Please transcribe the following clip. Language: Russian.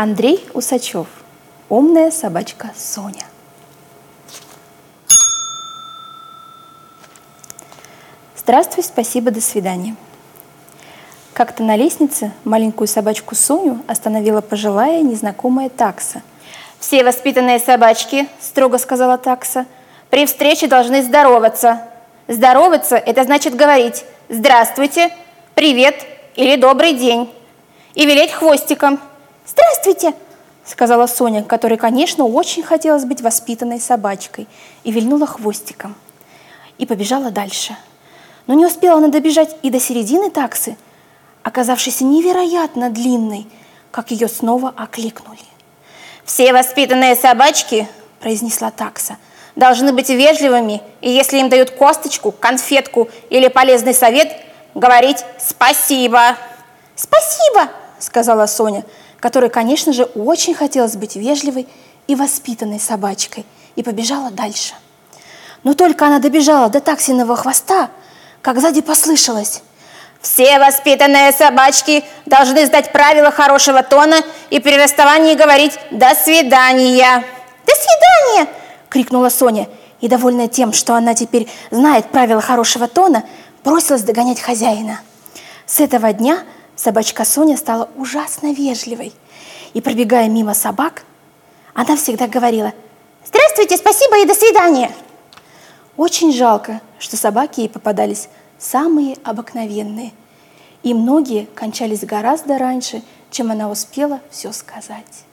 Андрей Усачев. Умная собачка Соня. Здравствуй, спасибо, до свидания. Как-то на лестнице маленькую собачку Соню остановила пожилая незнакомая такса. «Все воспитанные собачки, — строго сказала такса, — при встрече должны здороваться. Здороваться — это значит говорить «здравствуйте», «привет» или «добрый день» и велеть хвостиком. «Здравствуйте!» — сказала Соня, которой, конечно, очень хотелось быть воспитанной собачкой, и вильнула хвостиком. И побежала дальше. Но не успела она добежать и до середины таксы — оказавшейся невероятно длинной, как ее снова окликнули. «Все воспитанные собачки, — произнесла такса, — должны быть вежливыми, и если им дают косточку, конфетку или полезный совет, говорить «спасибо». «Спасибо!» — сказала Соня, которой, конечно же, очень хотелось быть вежливой и воспитанной собачкой, и побежала дальше. Но только она добежала до таксиного хвоста, как сзади послышалось все воспитанные собачки должны знать правила хорошего тона и при расставании говорить «до свидания». «До свидания!» – крикнула Соня. И, довольная тем, что она теперь знает правила хорошего тона, бросилась догонять хозяина. С этого дня собачка Соня стала ужасно вежливой. И, пробегая мимо собак, она всегда говорила «Здравствуйте, спасибо и до свидания!» Очень жалко, что собаки ей попадались самые обыкновенные. И многие кончались гораздо раньше, чем она успела все сказать.